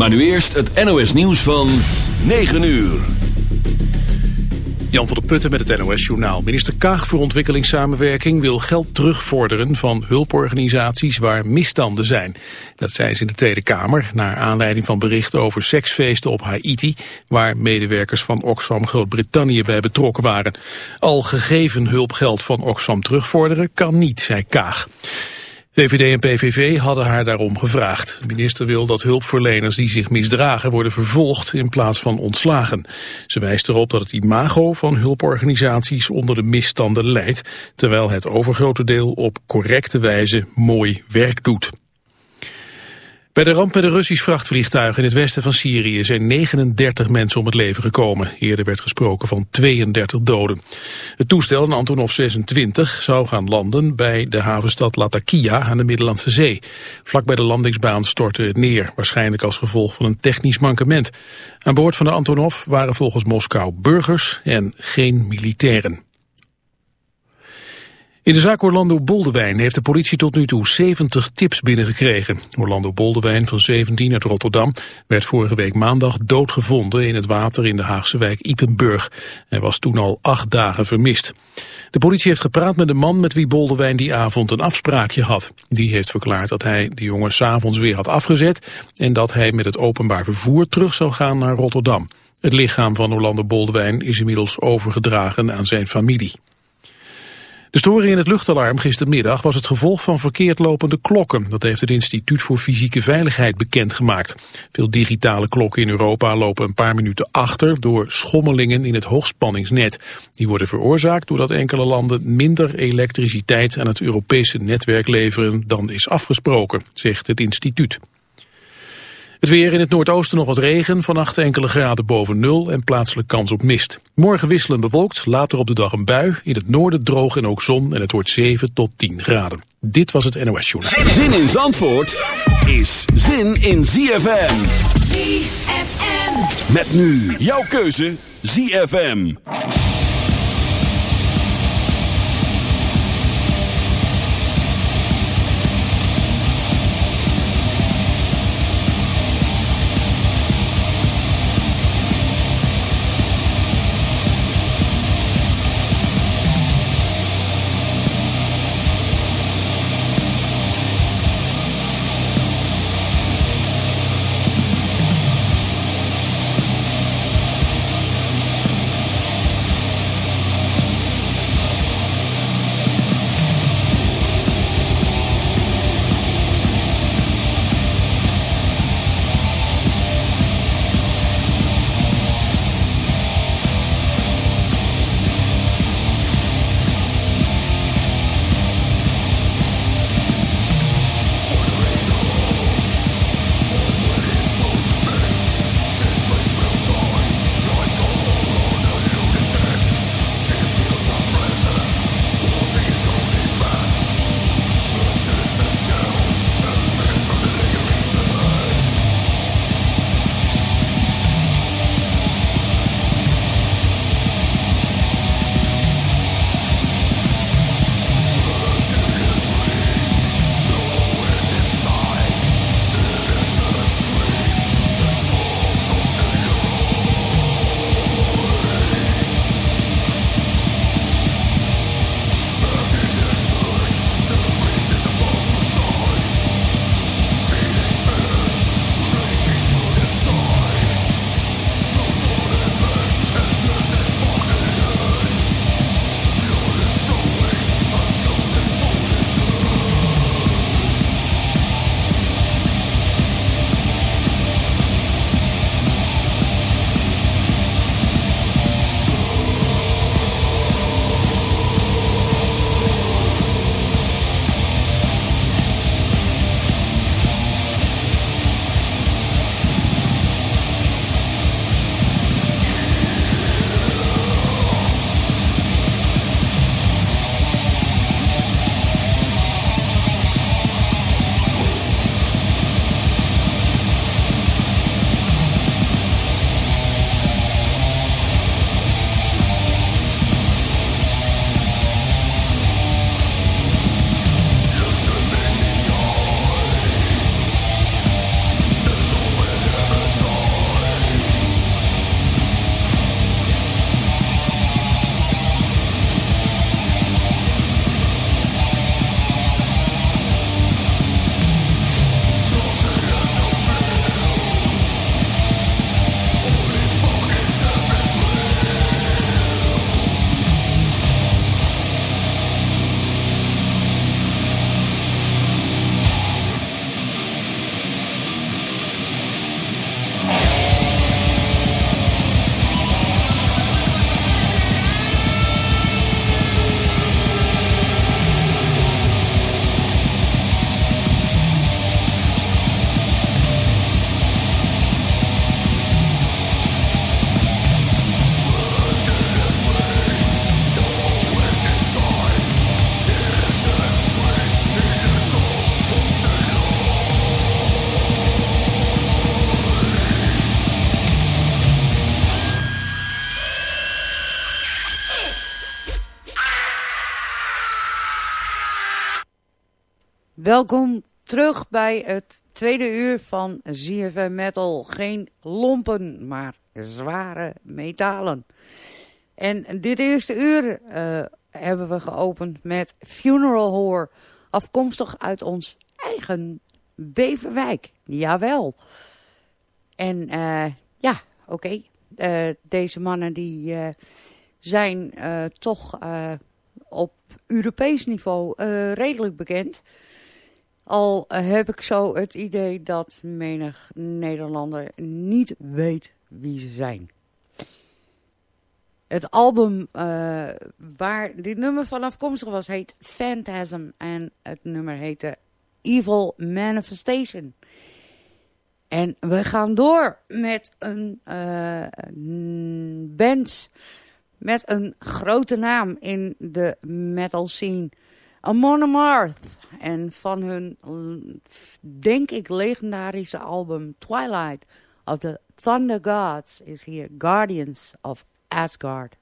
Maar nu eerst het NOS nieuws van 9 uur. Jan van der Putten met het NOS-journaal. Minister Kaag voor ontwikkelingssamenwerking wil geld terugvorderen van hulporganisaties waar misstanden zijn. Dat zei ze in de Tweede Kamer, naar aanleiding van berichten over seksfeesten op Haiti, waar medewerkers van Oxfam Groot-Brittannië bij betrokken waren. Al gegeven hulpgeld van Oxfam terugvorderen kan niet, zei Kaag. VVD en PVV hadden haar daarom gevraagd. De minister wil dat hulpverleners die zich misdragen worden vervolgd in plaats van ontslagen. Ze wijst erop dat het imago van hulporganisaties onder de misstanden leidt, terwijl het overgrote deel op correcte wijze mooi werk doet. Bij de ramp met een Russisch vrachtvliegtuig in het westen van Syrië zijn 39 mensen om het leven gekomen. Eerder werd gesproken van 32 doden. Het toestel, een Antonov 26, zou gaan landen bij de havenstad Latakia aan de Middellandse Zee. Vlak bij de landingsbaan stortte het neer, waarschijnlijk als gevolg van een technisch mankement. Aan boord van de Antonov waren volgens Moskou burgers en geen militairen. In de zaak Orlando Boldewijn heeft de politie tot nu toe 70 tips binnengekregen. Orlando Boldewijn van 17 uit Rotterdam werd vorige week maandag doodgevonden in het water in de Haagse wijk Ipenburg. Hij was toen al acht dagen vermist. De politie heeft gepraat met de man met wie Boldewijn die avond een afspraakje had. Die heeft verklaard dat hij de jongen s'avonds weer had afgezet en dat hij met het openbaar vervoer terug zou gaan naar Rotterdam. Het lichaam van Orlando Boldewijn is inmiddels overgedragen aan zijn familie. De storing in het luchtalarm gistermiddag was het gevolg van verkeerd lopende klokken. Dat heeft het Instituut voor Fysieke Veiligheid bekendgemaakt. Veel digitale klokken in Europa lopen een paar minuten achter door schommelingen in het hoogspanningsnet. Die worden veroorzaakt doordat enkele landen minder elektriciteit aan het Europese netwerk leveren dan is afgesproken, zegt het instituut. Het weer in het noordoosten nog wat regen, vannacht enkele graden boven nul en plaatselijk kans op mist. Morgen wisselen bewolkt, later op de dag een bui, in het noorden droog en ook zon en het wordt 7 tot 10 graden. Dit was het NOS Journaal. Zin in Zandvoort is zin in ZFM. ZFM. Met nu jouw keuze ZFM. Welkom terug bij het tweede uur van ZFM Metal. Geen lompen, maar zware metalen. En dit eerste uur uh, hebben we geopend met Funeral Horror. Afkomstig uit ons eigen Beverwijk. Jawel. En uh, ja, oké. Uh, deze mannen die zijn toch op Europees niveau redelijk bekend... Al heb ik zo het idee dat menig Nederlander niet weet wie ze zijn. Het album uh, waar dit nummer van afkomstig was heet Phantasm. En het nummer heette Evil Manifestation. En we gaan door met een uh, band met een grote naam in de metal scene. Amon Amarth. En van hun, denk ik, legendarische album Twilight of the Thunder Gods is hier Guardians of Asgard.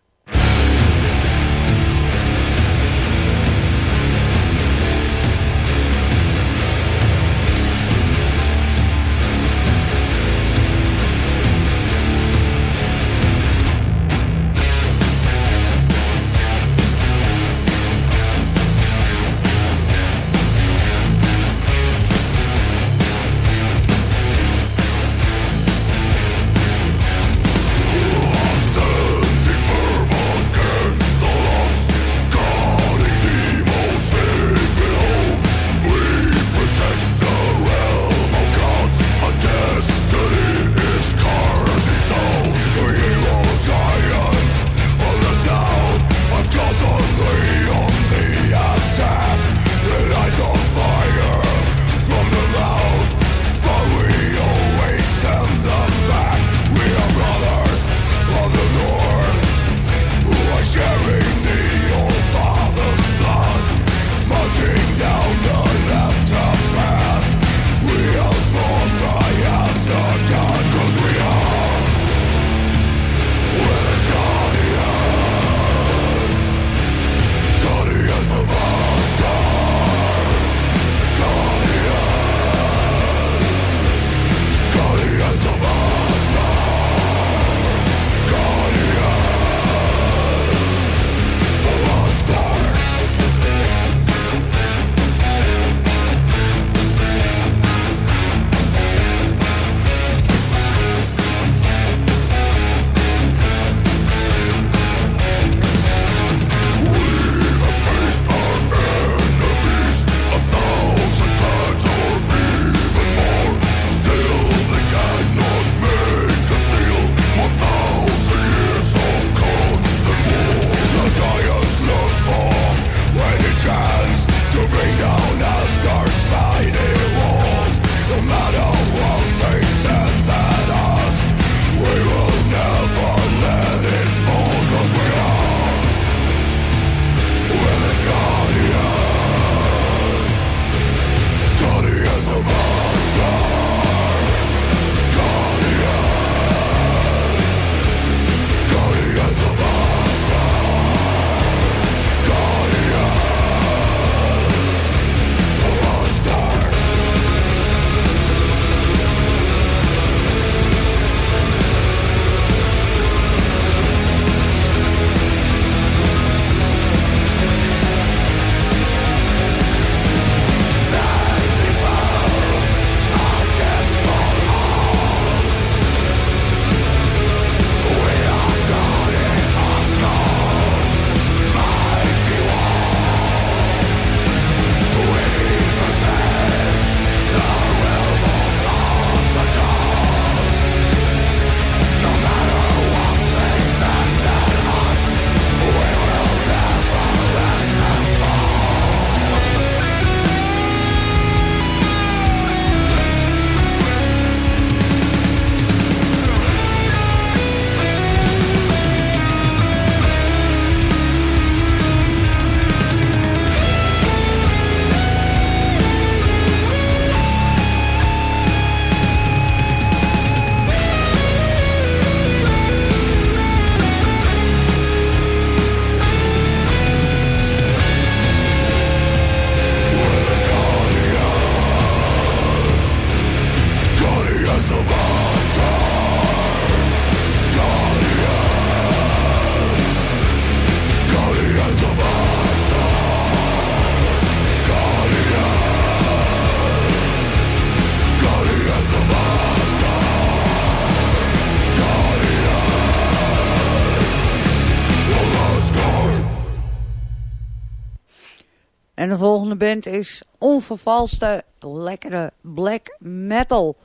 Volgende band is onvervalste, lekkere black metal.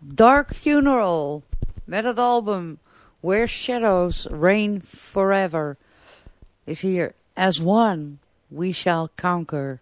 Dark Funeral. Met het album Where Shadows Reign Forever. Is hier As One We Shall Conquer.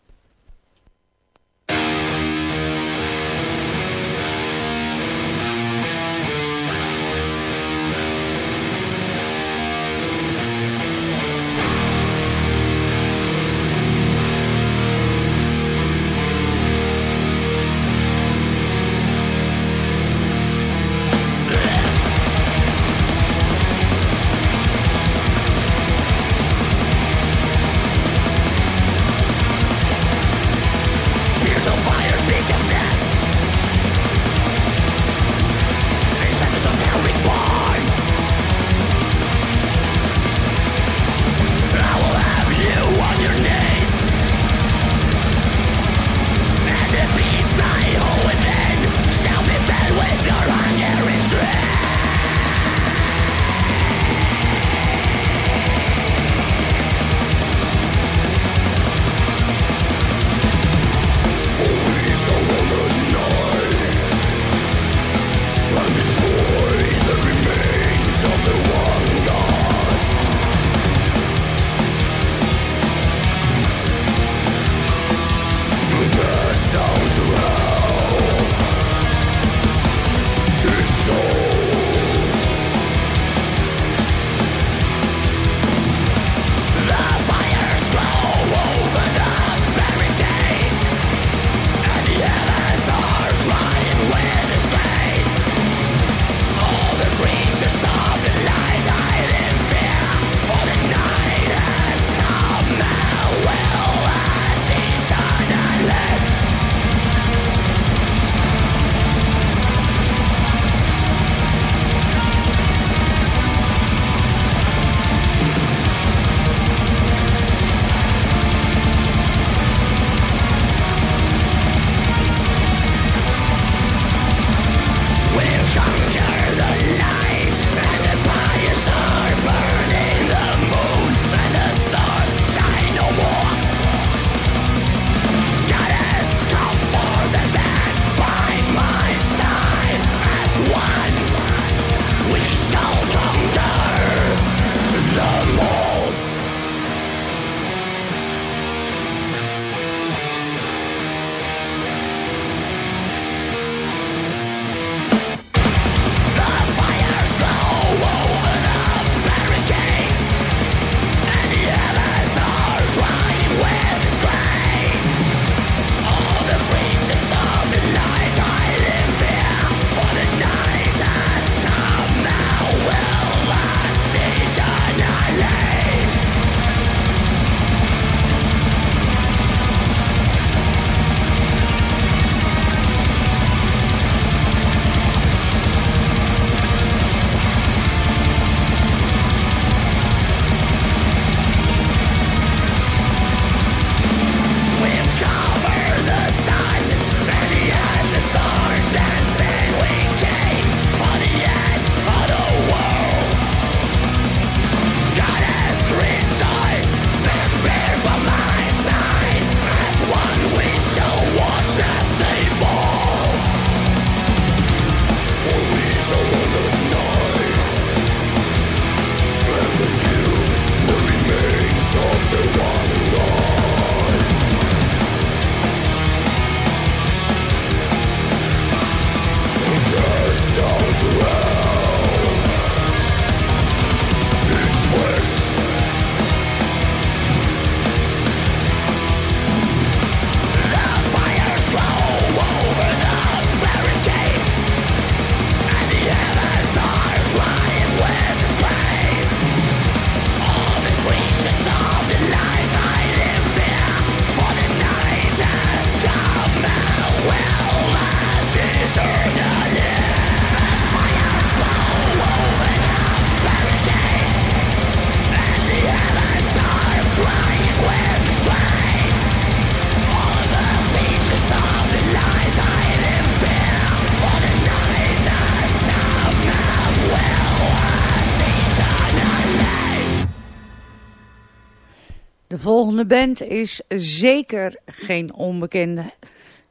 Volgende band is zeker geen onbekende.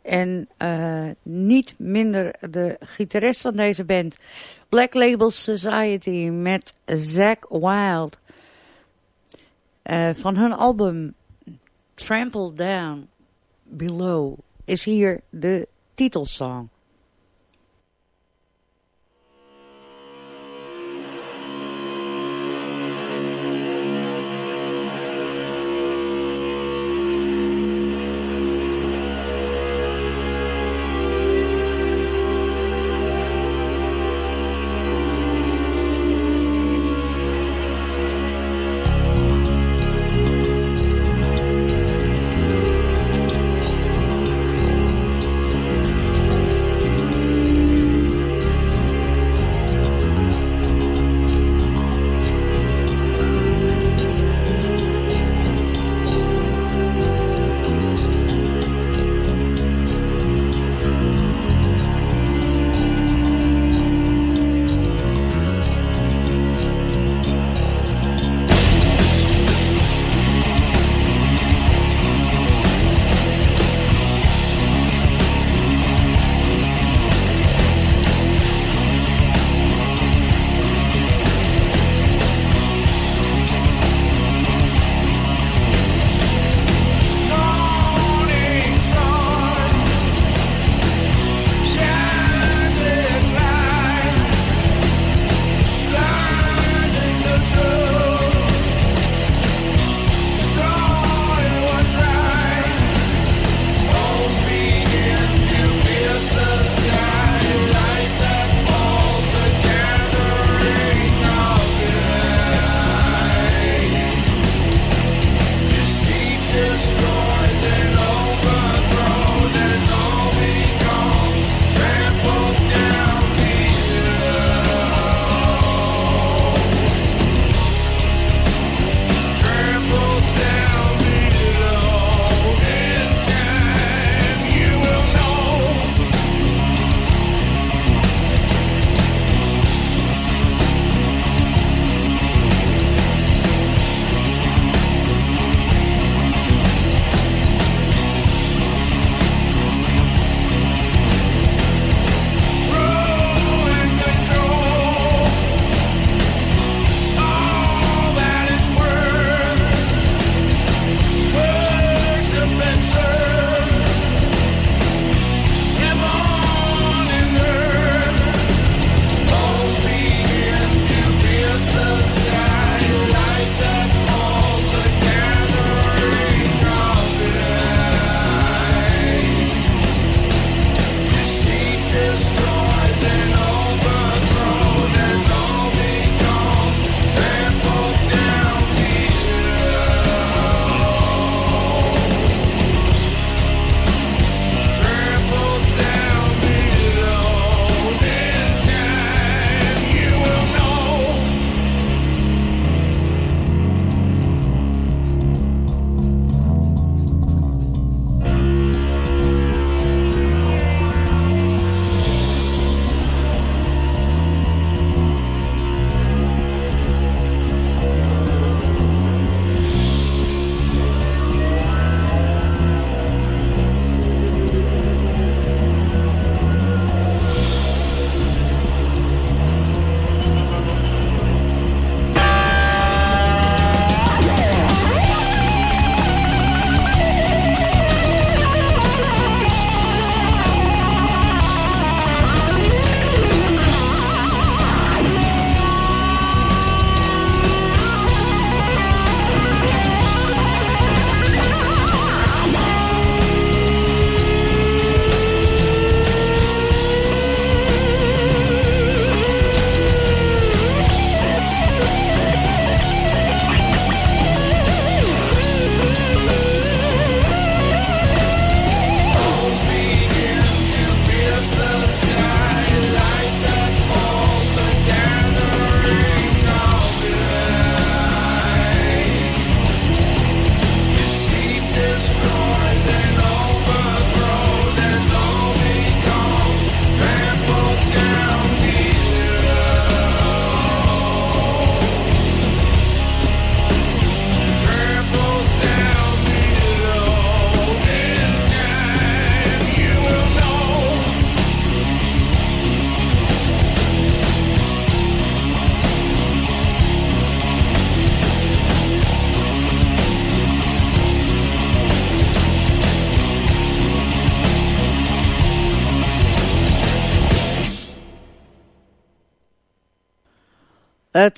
En uh, niet minder de gitarist van deze band. Black Label Society met Zack Wild. Uh, van hun album Trample Down Below is hier de titelsong.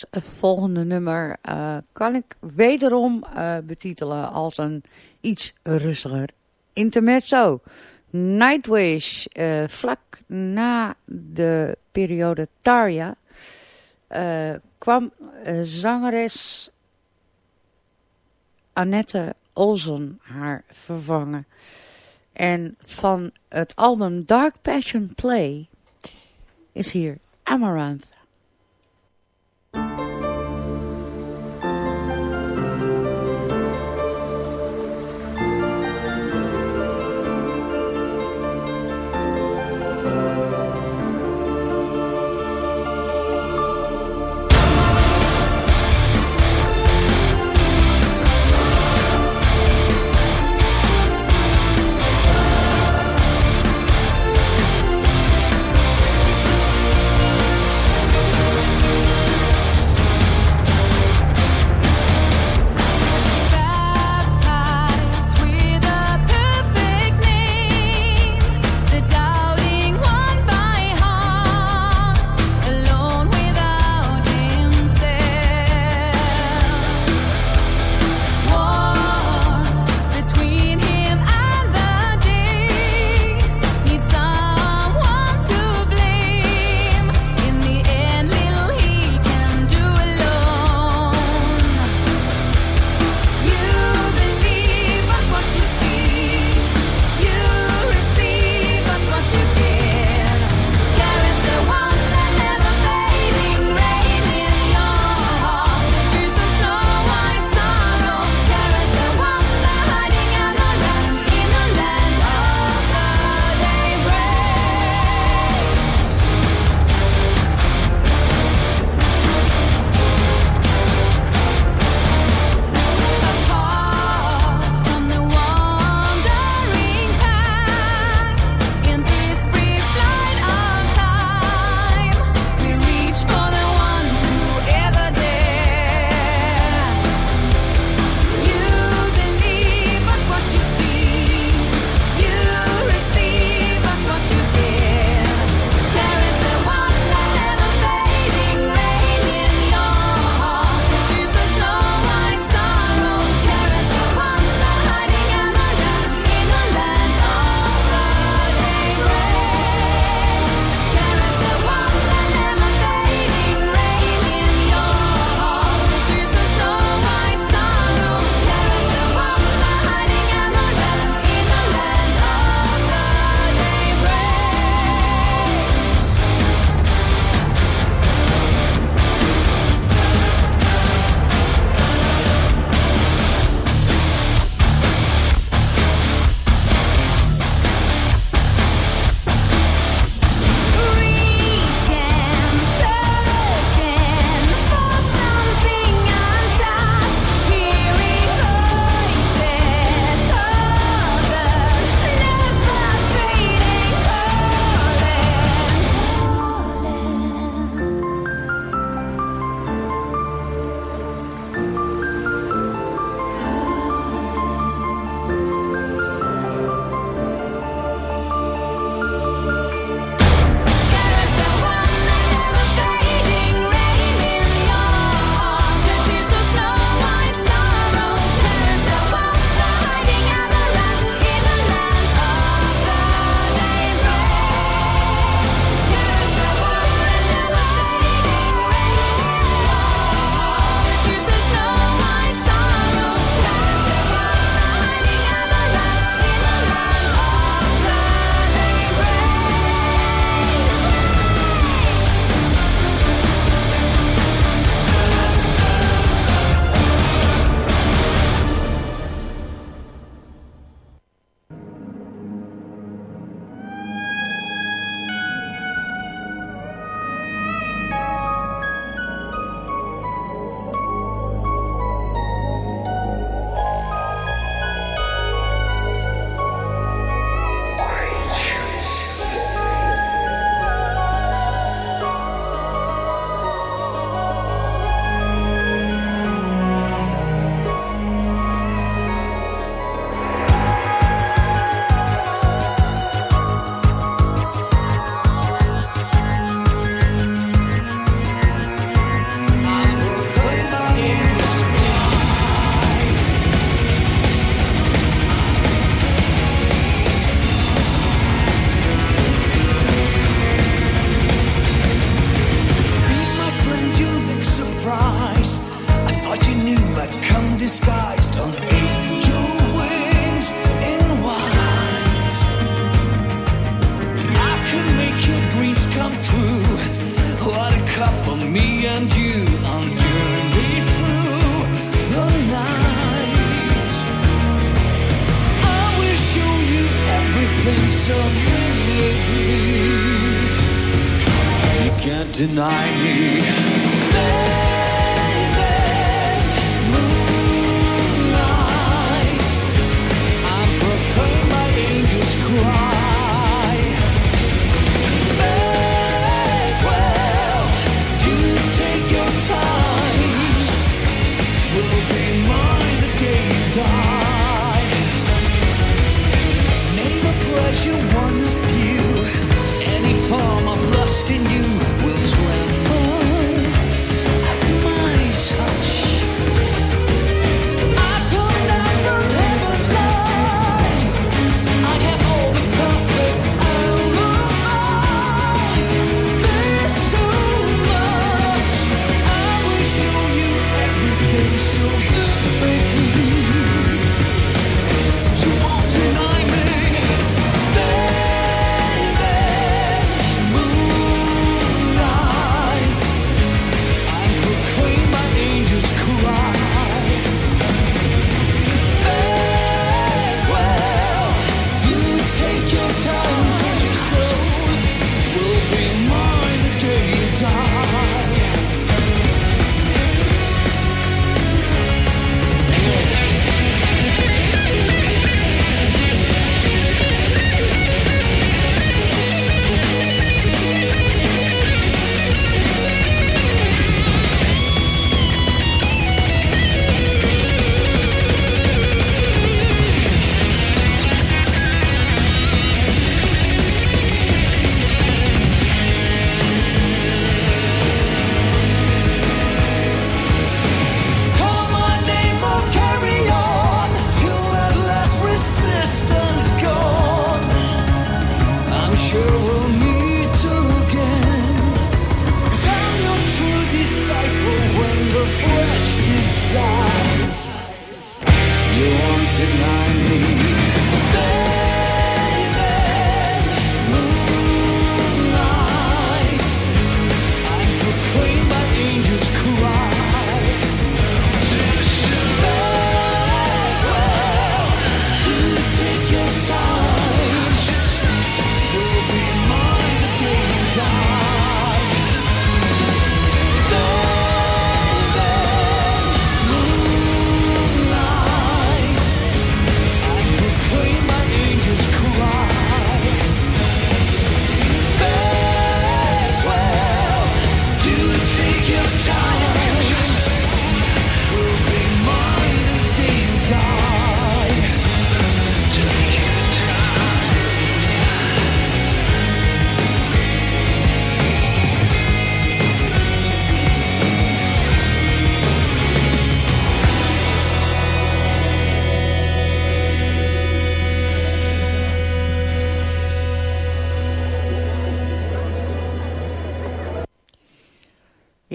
Het volgende nummer uh, kan ik wederom uh, betitelen als een iets rustiger intermezzo. Nightwish, uh, vlak na de periode Tarja, kwam zangeres Annette Olsen haar vervangen. En van het album Dark Passion Play is hier Amaranth.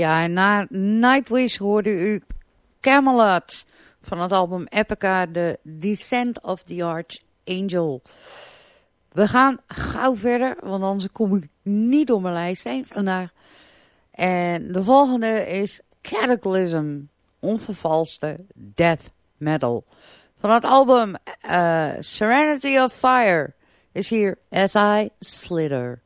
Ja, en na Nightwish hoorde u Camelot van het album Epica, The Descent of the Archangel. We gaan gauw verder, want anders kom ik niet door mijn lijst vandaag. En de volgende is Cataclysm, onvervalste death metal. Van het album eh, Serenity of Fire is hier As I Slither.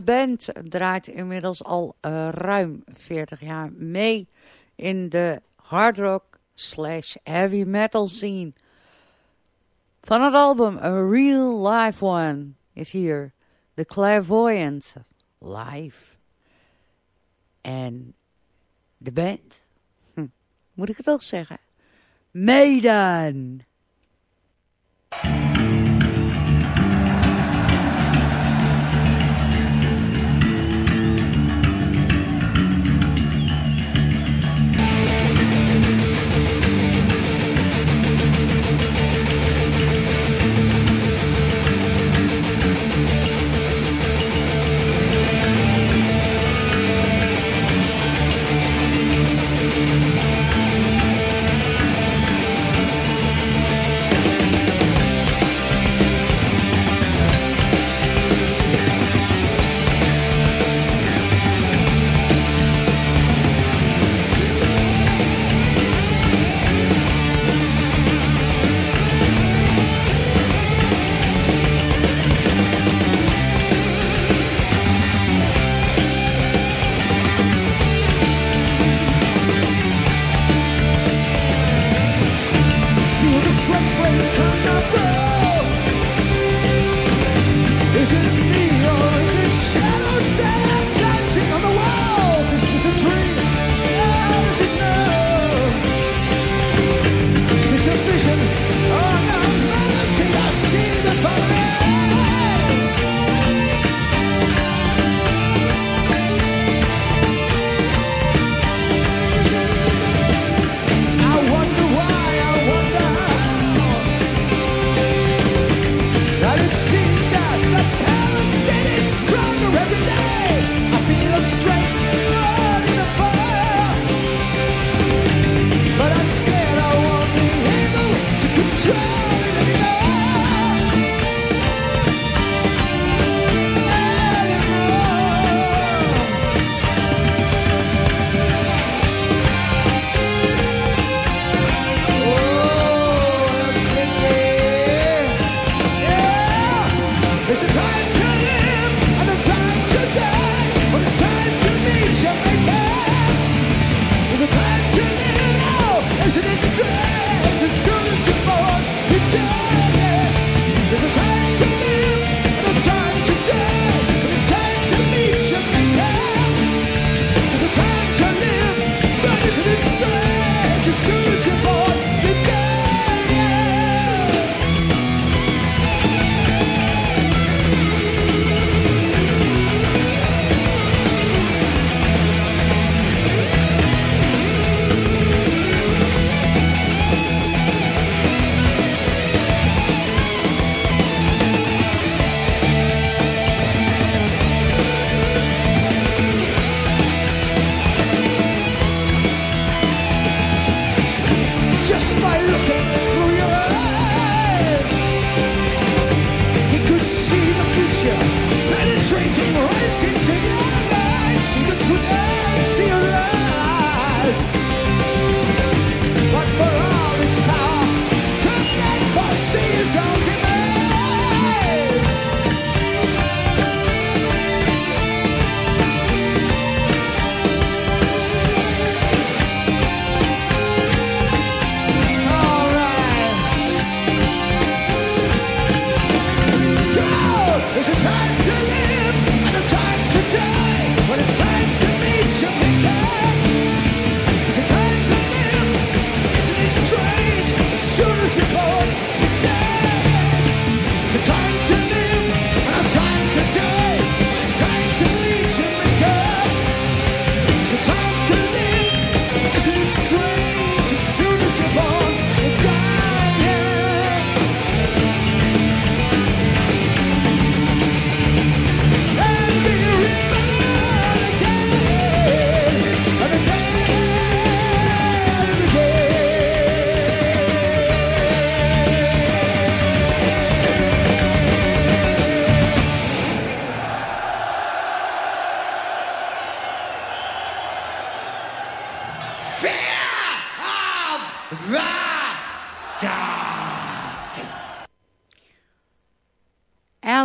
De band draait inmiddels al eh, ruim 40 jaar mee in de hard rock slash heavy metal scene. Van het album A Real Life One is hier The Clairvoyant Live. En de band, hm, moet ik het toch zeggen, Maiden.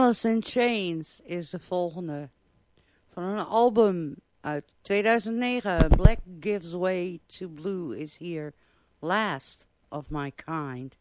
Alice in Chains is de volgende. Van een album uit 2009. Black Gives Way to Blue is here. Last of my kind.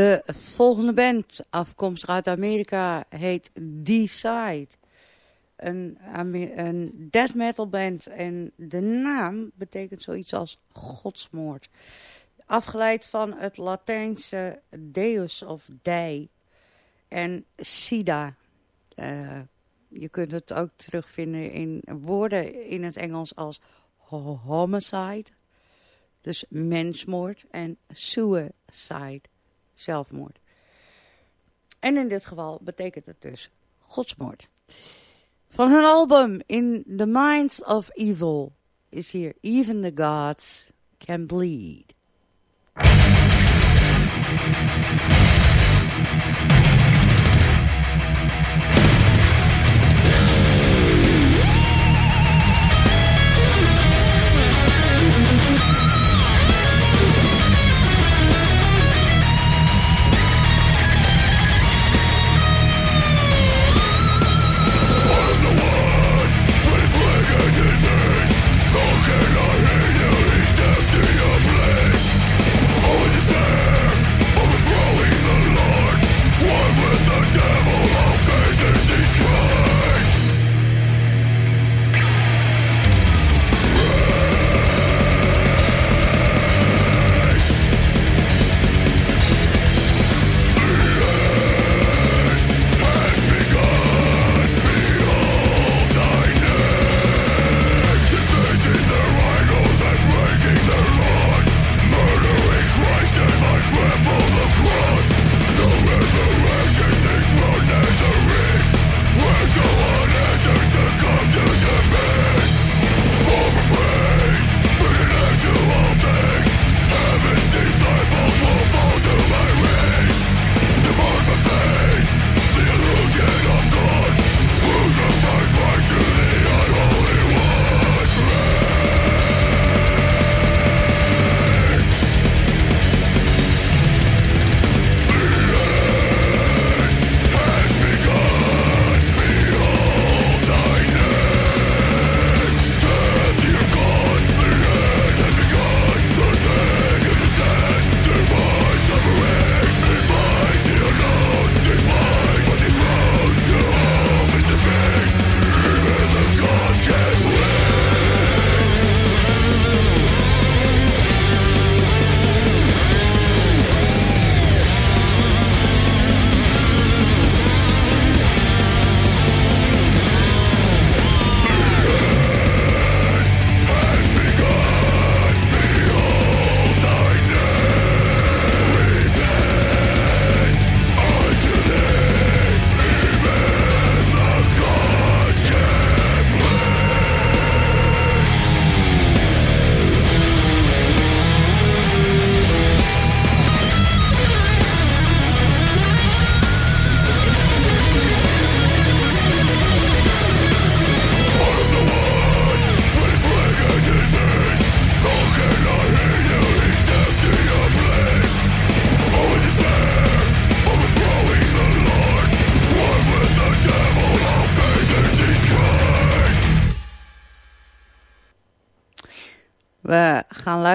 De volgende band, afkomstig uit Amerika, heet Decide. Een, een death metal band en de naam betekent zoiets als godsmoord. Afgeleid van het Latijnse deus of dei en sida. Eh, je kunt het ook terugvinden in woorden in het Engels als ho- homicide, dus mensmoord, en suicide, zelfmoord. En in dit geval betekent het dus godsmoord. Van hun album In the Minds of Evil is hier Even the Gods Can Bleed.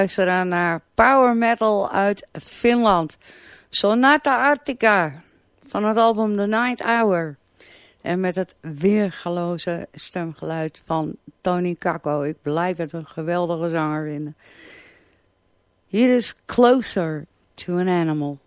Luisteren naar power metal uit Finland. Sonata Arctica van het album The Night Hour. En met het weergaloze stemgeluid van Tony Kakko. Ik blijf het een geweldige zanger vinden. Hier is Closer to an Animal.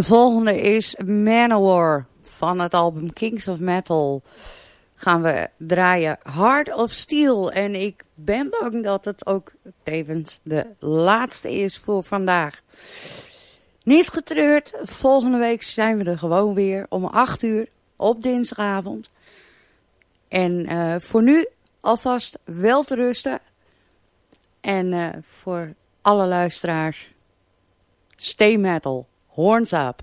De volgende is Manowar van het album Kings of Metal. Gaan we draaien Heart of Steel. En ik ben bang dat het ook tevens de laatste is voor vandaag. Niet getreurd, volgende week zijn we er gewoon weer om 8 uur op dinsdagavond. En eh, voor nu alvast wel te rusten. En eh, voor alle luisteraars, stay metal. Horns up.